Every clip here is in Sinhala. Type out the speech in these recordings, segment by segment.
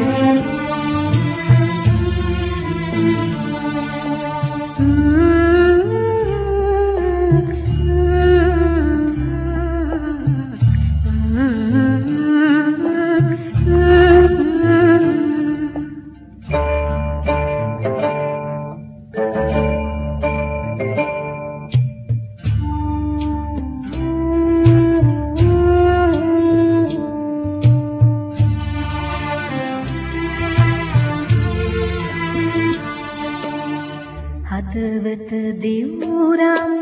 Música අතවත දෙවුරම්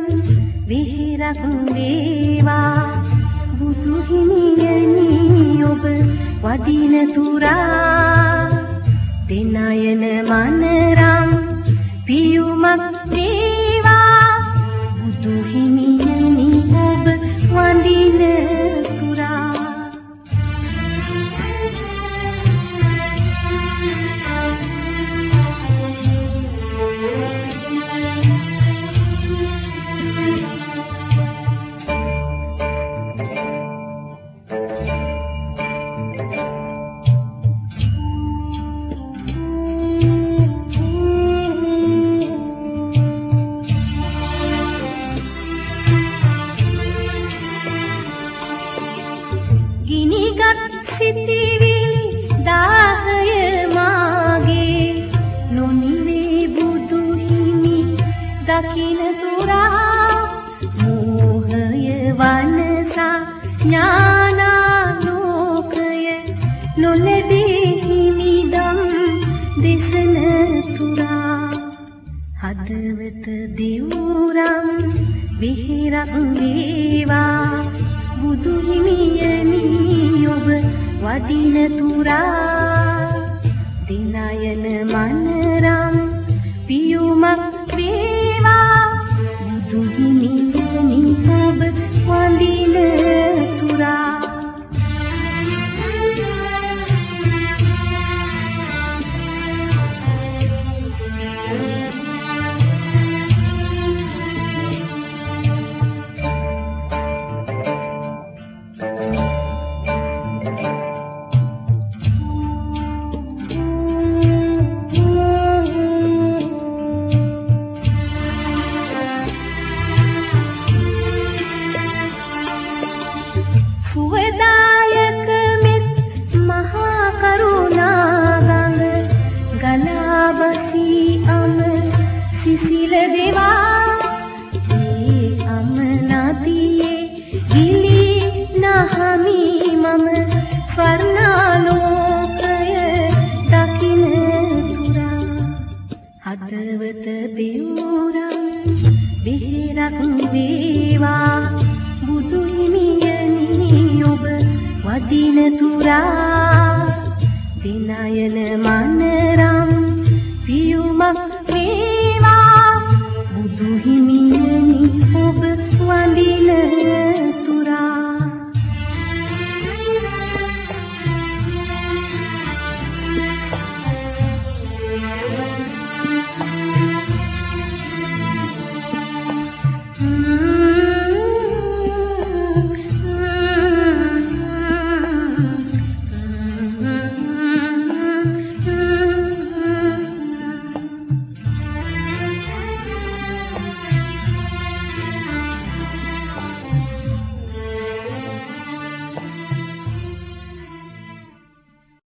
විහිරක් වේවා. බුදු හිමියනි ඔබ වදින තුරා. දෙනයන මනරම් පියුමක් වේ සිතිවිලි දාහය මාගේ. නොනිවේ බුදු හිමි දකින තුරා මෝහය වනසා ඥානාලෝකය නොලැබේ හිමිදම් දෙසන තුරා. හදවත දෙවුරම් විහිරක් වේවා බුදු හිමියනි ඔබ වදින තුරා දිනයන මනරම් පියුමක් වේවා. බුදු හිමියනි ඔබ වදින තුරා. සුවදායක සිසිල දෙවා ඒ අම නදියේ ගිලි නහමි මම ස්වර්ණාලෝකය දකින තුරා හදවත දෙවුරම් බෙහෙරක් වේවා බුදු හිමියනි ඔබ වදින තුරා දිනයන මනරම්